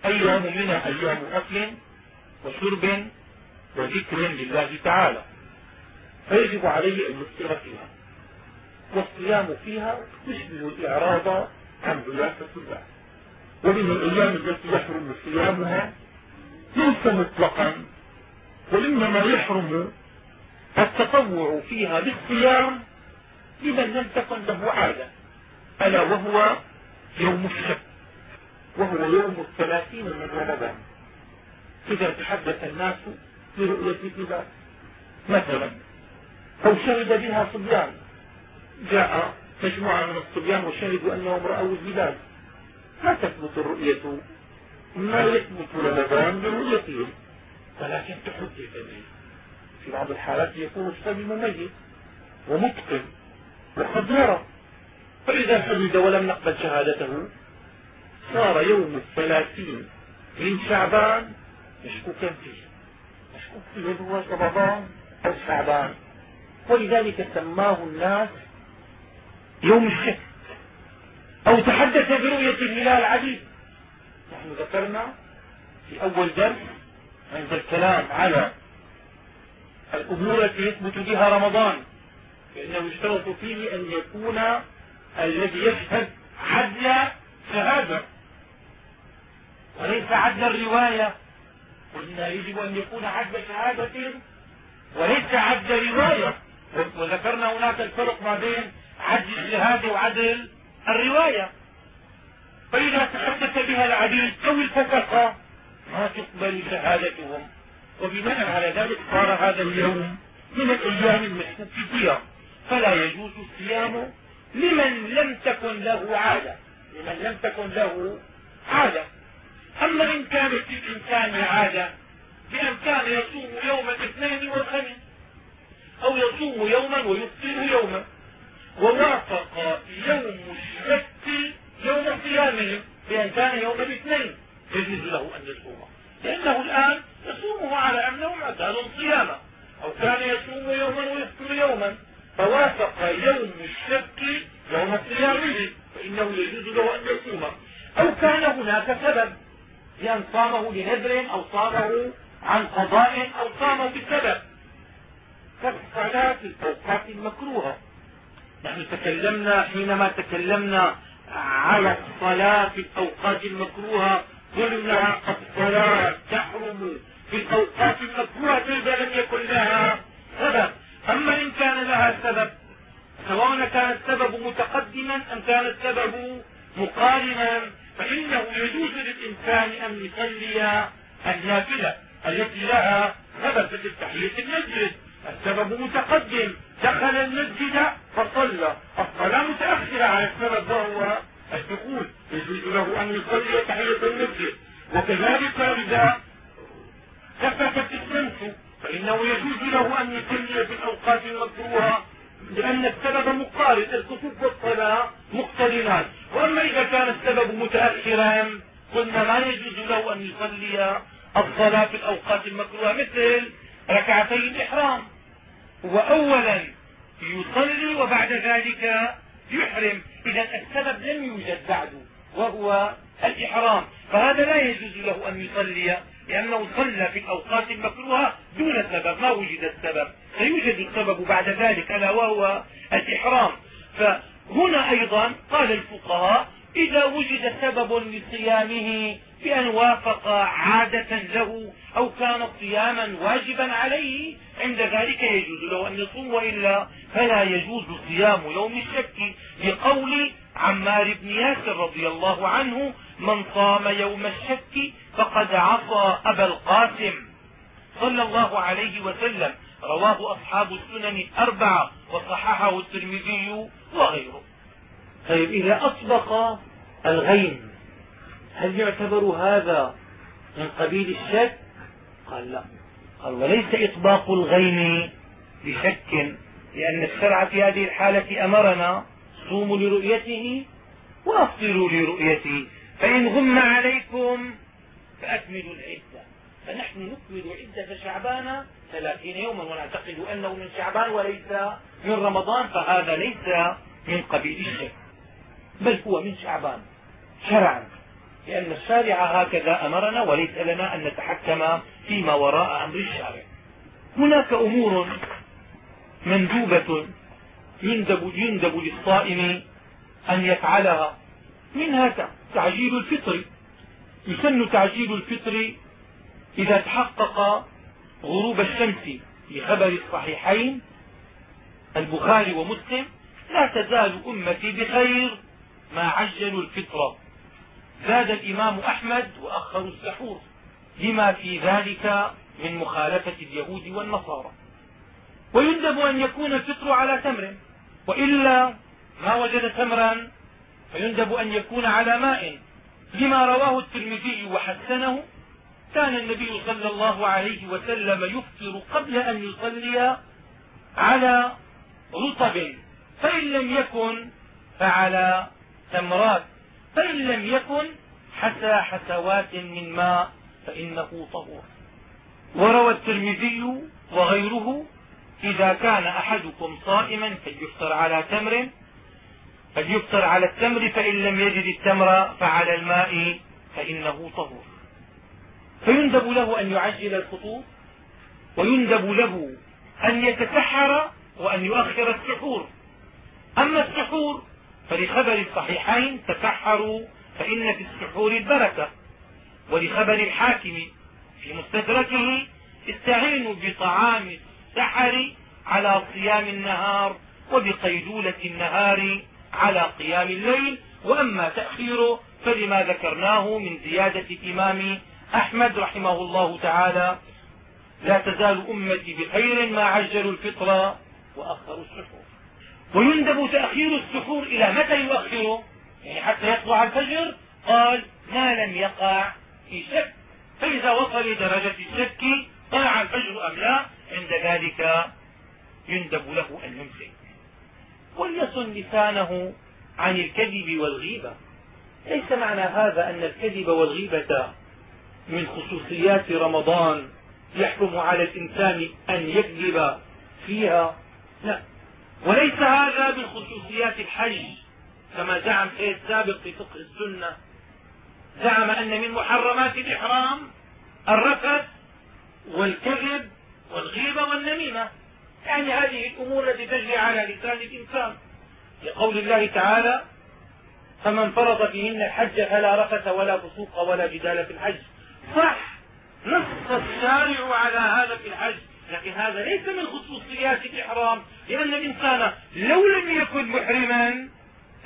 S2: أيام منها أيام أكل وشرب وذكر لله تعالى. فيجب عليه أن يفطر فيها والصيام فيها يشبه الإعراض عن ضيافة الله ومن الأيام التي يحرم صيامها ليس مطلقا وإنما يحرم التطوع فيها بالصيام لمن لم تكن له عادة. ألا وهو يوم الشك وهو يوم الثلاثين من رمضان. إذا تحدث الناس برؤية الهلال مثلا أو شهد بها صبيان. جاء مجموعة من الصبيان وشهدوا أنهم رأوا الهلال لا تثبت الرؤية ما يثبت رمضان برؤيتهم ولكن تحدث به. في بعض الحالات يكون الصبي مميز ومتقن وقد يرى فإذا حدد ولم نقبل شهادته صار يوم الثلاثين من شعبان مشكوكا فيه مشكوك فيه هو رمضان أو شعبان. ولذلك سماه الناس يوم الشك. أو تحدث برؤية الهلال عديد. نحن ذكرنا في أول درس عند الكلام على الأمور التي يثبت بها رمضان فإنه يشترط فيه أن يكون الذي يشهد عدل شهادة. وليس عدل الرواية. قلنا يجب أن يكون عدل شهادة وليس عدل رواية وذكرنا هناك الفرق ما بين عدل الشهادة وعدل الرواية. فإذا تحدث بها العديد أو الفسقة ما تقبل شهادتهم. وبناء على ذلك صار هذا اليوم من الأيام فيها فلا يجوز الصيام لمن لم تكن له عادة. لمن لم تكن له عادة. أما إن كانت للإنسان عادة كان يصوم يوم الاثنين والخميس أو يصوم يوما ويفطر يوما. ووافق يوم الشك يوم صيامه بأن كان يوم الاثنين. يجوز له أن يصوم لأنه الآن يصومه على أنه معتاد صيامه أو كان يصوم يوما ويفطر يوما. فوافق يوم الشك يوم صيامه فإنه يجوز له أن يصوم. أو كان هناك سبب بأن صامه لنذر أو صامه عن قضاء أو صام بسبب. كالصلاة الأوقات المكروهة. نحن تكلمنا حينما تكلمنا على الصلاة في الأوقات المكروهة قلنا الصلاة تحرم في الأوقات المكروهة إذا لم يكن لها سبب. أما إن كان لها سبب سواء كان السبب متقدما أم كان السبب مقارنا فإنه يجوز للإنسان أن يصلي النافلة التي لها ثبتت تحية المسجد. السبب متقدم دخل المسجد فصلى. الصلاة متأخرة على السبب وهو الدخول يجوز له أن يصلي تحية المسجد. وكذلك إذا كففت الشمس فإنه يجوز له أن يصلي في الأوقات المكروهة لأن السبب مقارن الكتب والصلاة مقترنان وأما إذا كان السبب متأخرا قلنا ما يجوز له أن يصلي الصلاة في الأوقات المكروهة مثل ركعتي الإحرام. هو أولا يصلي وبعد ذلك يحرم إذا السبب لم يوجد بعد وهو الإحرام. فهذا لا يجوز له أن يصلي لأنه صلى في الأوقات المكروهة دون سبب ما وجد السبب. فيوجد السبب بعد ذلك ألا وهو الإحرام. فهنا أيضا قال الفقهاء إذا وجد سبب لصيامه بأن وافق عادة له أو كان صياما واجبا عليه ذلك يجوز له أن يصوم وإلا فلا يجوز صيام يوم الشك لقول عمار بن ياسر رضي الله عنه من صام يوم الشك فقد عصى أبا القاسم. صلى الله عليه وسلم. رواه أصحاب السنن الأربعة وصححه الترمذي وغيره.
S1: طيب إذا أطبق الغيم هل يعتبر هذا من قبيل الشك؟ قال لا. قال وليس إطباق الغيم بشك لأن الشرع في هذه الحالة أمرنا صوموا لرؤيته وأفطروا لرؤيته فإن غم عليكم فأكملوا العدة. فنحن نكمل عدة شعبان ثلاثين يوما ونعتقد أنه من شعبان وليس من رمضان فهذا ليس من قبيل الشك بل هو من شعبان شرعا. لأن الشارع هكذا أمرنا وليس لنا أن نتحكم فيما وراء أمر الشارع. هناك أمور مندوبة يندب, يندب للصائم أن يفعلها. منها تعجيل الفطر. يسن تعجيل الفطر إذا تحقق غروب الشمس لخبر الصحيحين. البخاري ومسلم لا تزال أمتي بخير ما عجلوا الفطر. زاد الإمام أحمد وأخروا السحور لما في ذلك من مخالفة اليهود والنصارى. ويندب أن يكون الفطر على تمر وإلا ما وجد تمرا فيندب أن يكون على ماء. لما رواه الترمذي وحسنه كان النبي صلى الله عليه وسلم يفطر قبل أن يصلي على رطب. فإن لم يكن فعلى تمرات. فإن لم يكن حسى حسوات من ماء. فإنه طهور. وروى الترمذي وغيره إذا كان أحدكم صائما فليفطر على تمر فليفطر على التمر فإن لم يجد التمر فعلى الماء فإنه طهور. فيندب له أن يعجل الفطور ويندب له أن يتسحر وأن يؤخر السحور. أما السحور فلخبر الصحيحين تسحروا فإن في السحور البركة. ولخبر الحاكم في مستدركه استعينوا بطعام السحر على صيام النهار وبقيلولة النهار على قيام الليل. وأما تأخيره فلما ذكرناه من زيادة الإمام أحمد رحمه الله تعالى لا تزال أمتي بخير ما عجلوا الفطر وأخروا السحور. ويندب تأخير السحور إلى متى يؤخره؟ يعني حتى يطلع الفجر؟ قال ما لم يقع في شك فإذا وصل درجة الشك طلع الفجر أم لا؟ عند ذلك يندب له أن يمسك. وليصن لسانه عن الكذب والغيبة. ليس معنى هذا أن الكذب والغيبة من خصوصيات رمضان يحرم على الإنسان أن يكذب فيها؟ لا. وليس هذا من خصوصيات الحج كما زعم شيخ سابق في فقه السنة زعم أن من محرمات الإحرام الرفث والكذب والغيبة والنميمة. يعني هذه الأمور التي تجري على لسان الإنسان. لقول الله تعالى فمن فرض فيهن الحج فلا رفث ولا فسوق ولا جدال في الحج. صح. نص الشارع على هذا في الحج. لكن هذا ليس من خصوصيات الإحرام. لأن الإنسان لو لم يكن محرما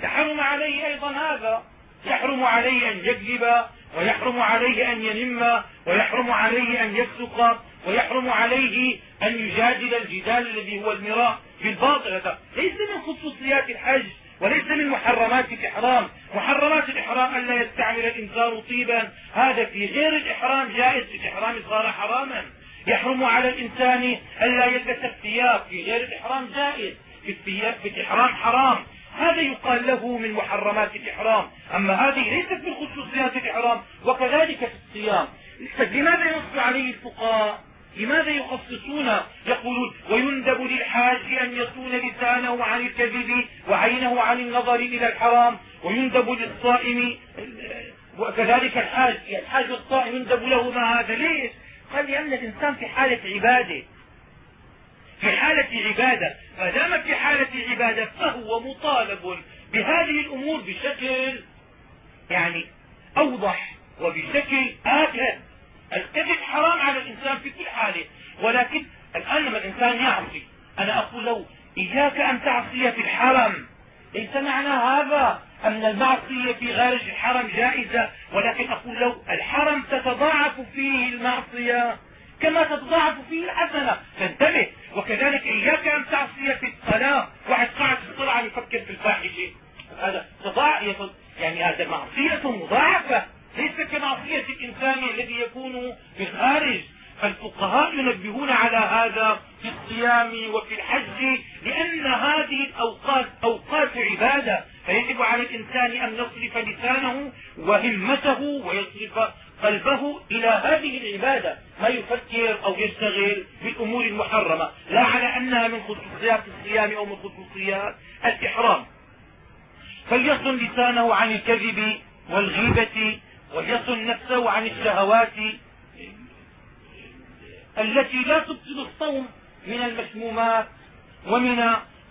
S1: يحرم عليه أيضا هذا. يحرم عليه أن يكذب ويحرم عليه أن ينم ويحرم عليه أن يفسق
S2: ويحرم عليه أن يجادل الجدال الذي هو المراء بالباطل. ليس من خصوصيات الحج وليس من محرمات الإحرام. محرمات الإحرام أن لا يستعمل الإنسان طيبا. هذا في غير الإحرام جائز في الإحرام صار حراما. يحرم على الإنسان أن لا يلبس الثياب في غير الإحرام جائز. في الثياب في الإحرام حرام. هذا يقال له من محرمات الإحرام. أما هذه ليست من خصوصيات الإحرام وكذلك في الصيام. لماذا ينص عليه الفقهاء؟ لماذا يخصصون؟ يقولون ويندب للحاج أن يصون لسانه عن الكذب وعينه عن النظر إلى الحرام ويندب للصائم وكذلك الحاج الحاج والصائم يندب له ما هذا. ليش؟ قال لأن الإنسان في حالة عبادة. في حالة عبادة ما دام في حالة عبادة فهو مطالب بهذه الأمور بشكل يعني أوضح وبشكل آكد. الكذب حرام على الإنسان في كل حالة ولكن الآن لما الإنسان يعصي أنا أقول له إياك أن تعصي في الحرم. ليس معنى هذا أن المعصية في خارج الحرم جائزة ولكن أقول له الحرم تتضاعف فيه المعصية. كما تتضاعف فيه الحسنة فانتبه. وكذلك إياك أن تعصي في الصلاة واحد قاعد في الصلاة يفكر في الفاحشة. هذا يعني هذا معصية مضاعفة. ليس كمعصية الإنسان الذي يكون في الخارج. فالفقهاء ينبهون على هذا في الصيام وفي الحج لأن هذه الأوقات أوقات عبادة. فيجب على الإنسان أن يصرف لسانه وهمته ويصرف قلبه إلى هذه العبادة ما يفكر أو يشتغل بالأمور المحرمة. لا على أنها من خصوصيات الصيام أو من خصوصيات الإحرام. فليصن لسانه عن الكذب والغيبة وليصن نفسه عن الشهوات التي لا تبطل الصوم من المسمومات ومن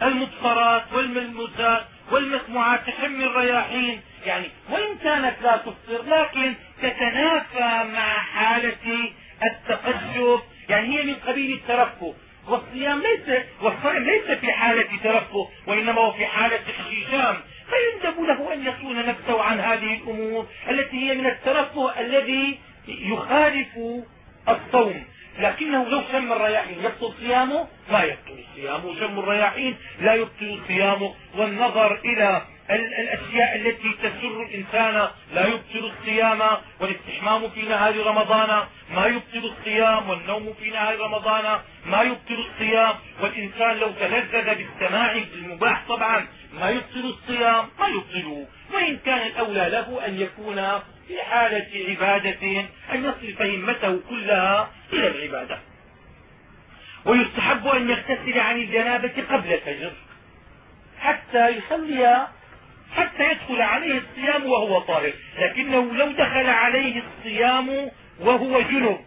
S2: المبصرات والملموسات والمسموعات تحمي الرياحين يعني وإن كانت لا تفطر لكن تتنافى مع حالة التقجب. يعني هي من قبيل الترفه والصيام ليس والصائم ليس في حالة ترفه وإنما هو في حالة احتجام فيندب له أن يصون نفسه عن هذه الأمور التي هي من الترفه الذي يخالف الصوم. لكنه لو شم الرياحين يبطل صيامه ما يبطل صيامه. شم الرياحين لا يبطل صيامه. والنظر إلى الأشياء التي تسر الإنسان لا يبطل الصيام والاستحمام في نهار رمضان ما يبطل الصيام والنوم في نهار رمضان ما يبطل الصيام. والإنسان لو تلذذ بالسماع بالمباح طبعا ما يبطل الصيام ما يبطله. وإن كان الأولى له أن يكون في حالة عبادة أن يصرف همته كلها إلى العبادة. ويستحب أن يغتسل عن الجنابة قبل الفجر حتى يصلي حتى يدخل عليه الصيام وهو طاهر. لكنه لو دخل عليه الصيام وهو جنب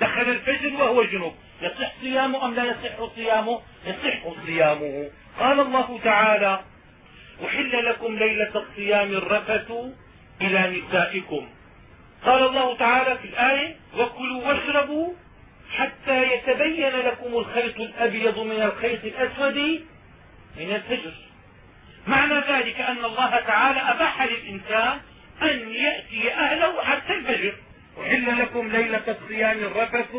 S2: دخل الفجر وهو جنب يصح صيامه أم لا يصح صيامه؟ يصح صيامه. قال الله تعالى أحل لكم ليلة الصيام الرفث إلى نسائكم. قال الله تعالى في الآية وكلوا واشربوا حتى يتبين لكم الخيط الأبيض من الخيط الأسود من الفجر. معنى ذلك أن الله تعالى أباح للإنسان أن يأتي أهله حتى الفجر. أحل لكم ليلة الصيام الرفث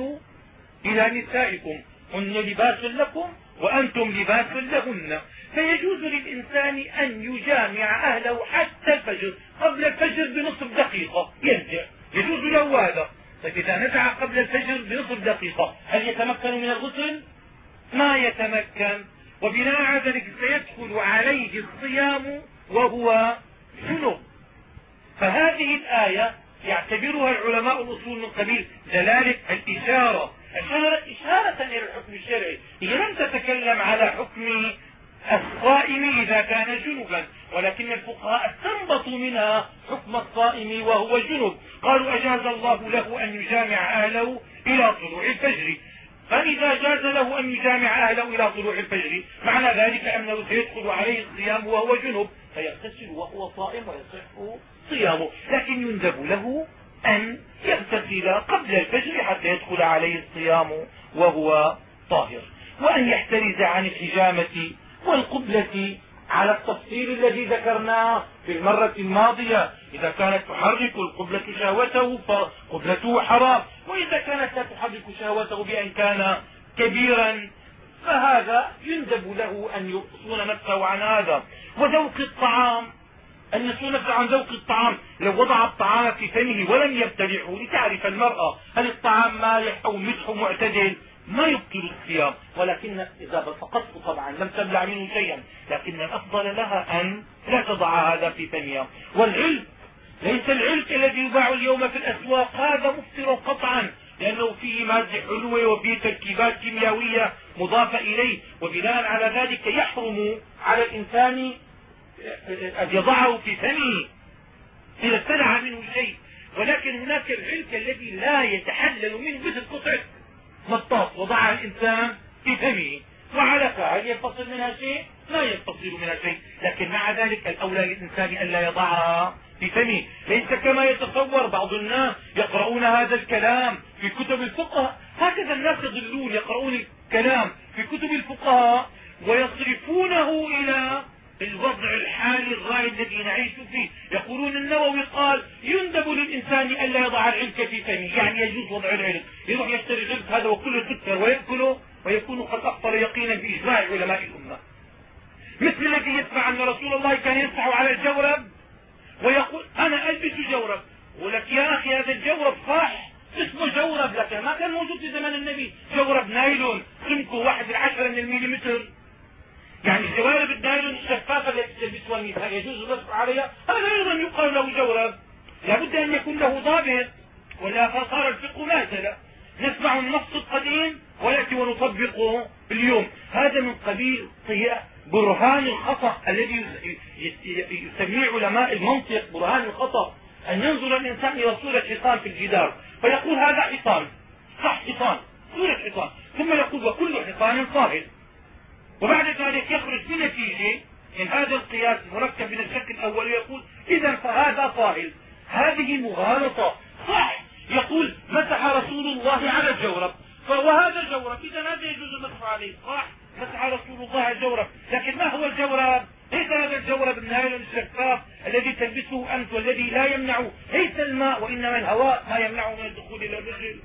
S2: إلى نسائكم. هن لباس لكم وأنتم لباس لهن. فيجوز للإنسان أن يجامع أهله حتى الفجر قبل الفجر بنصف دقيقة. يرجع. يجوز له هذا. طيب إذا نزع قبل الفجر بنصف دقيقة هل يتمكن من الغسل؟ ما يتمكن. وبناء على ذلك سيدخل عليه الصيام وهو جنب فهذه الآية يعتبرها العلماء الأصول من قبيل دلالة الإشارة. إشارة إلى الحكم الشرعي. هي لم تتكلم على حكم الصائم إذا كان جنبا ولكن الفقهاء استنبطوا منها حكم الصائم وهو جنب. قالوا أجاز الله له أن يجامع أهله إلى طلوع الفجر. فإذا جاز له أن يجامع أهله إلى طلوع الفجر معنى ذلك أنه سيدخل عليه الصيام وهو جنب. فيغتسل وهو صائم ويصح صيامه. لكن يندب له أن يغتسل قبل الفجر حتى يدخل عليه الصيام وهو طاهر. وأن يحترز عن الحجامة والقبلة على التفصيل الذي ذكرناه في المرة الماضية. إذا كانت تحرك القبلة شهوته فقبلته حرام. وإذا كانت لا تحرك شهوته بأن كان كبيرا فهذا يندب له أن يصون نفسه عن هذا. وذوق الطعام أن يصون نفسه عن ذوق الطعام. لو وضع الطعام في فمه ولم يبتلعه لتعرف المرأة هل الطعام مالح أو ملح معتدل. ما يبطل الصيام ولكن إذا فقدت طبعا لم تبلع منه شيئا لكن الأفضل لها أن لا تضع هذا في فمها والعلم ليس العلك الذي يباع اليوم في الأسواق هذا مفطر قطعا لأنه فيه مادة حلوة وفيه تركيبات كيميائية مضافة إليه وبناء على ذلك يحرم على الإنسان أن يضعه في فمه إذا ابتلع منه شيء. ولكن هناك العلك الذي لا يتحلل منه مثل قطعة مطاط وضعها الإنسان في فمه وعلى فهل ينفصل منها شيء لا ينفصل منها شيء. لكن مع ذلك الأولى للإنسان ألا يضعها في فمه. ليس كما يتصور بعض الناس يقرؤون هذا الكلام في كتب الفقه. هكذا الناس يضلون يقرؤون الكلام في كتب الفقهاء ويصرفونه إلى الوضع الحالي الراي الذي نعيش فيه. يقولون النووي قال يندب للإنسان ألا يضع العلك في فمه. يعني يجوز وضع العلك يروح يشتري العلك هذا وكل سكر ويأكله ويكون قد أفطر يقينا بإجماع علماء الأمة. مثل الذي يسمع أن رسول الله كان يمسح على الجورب ويقول أنا ألبس جورب. ولك يا أخي هذا الجورب صح اسمه جورب لك. ما كان موجود في زمن النبي. جورب نايلون. سمكه واحد العشرة من الميليمتر. يعني الجوارب النايلون الشفافة التي تلبسها النساء يجوز الرسم عليها. هذا أيضا يقال له جورب لابد أن يكون له ضابط. ولا صار الفقه مازل نسمع النص القديم ويأتي ونطبقه اليوم. هذا من قبيل برهان الخطأ الذي يسميه علماء المنطق. برهان الخطأ. أن ينظر الإنسان إلى صورة حصان في الجدار. فيقول هذا حصان. صح حصان. صورة حصان. ثم يقول وكل حصان صاهل وبعد ذلك يخرج بنتيجة من هذا القياس المركب من الشكل الأول ويقول إذا فهذا صاهل هذه مغالطة. صح يقول مسح رسول الله على الجورب. وهذا جورب إذا ماذا يجوز المسح عليه. صح مسح رسول الله الجورب. لكن ما هو الجورب؟ ليس هذا الجورب النايلون الشفاف الذي تلبسه أنت والذي لا يمنع ليس الماء وإنما الهواء ما يمنعه من الدخول إلى الرجل.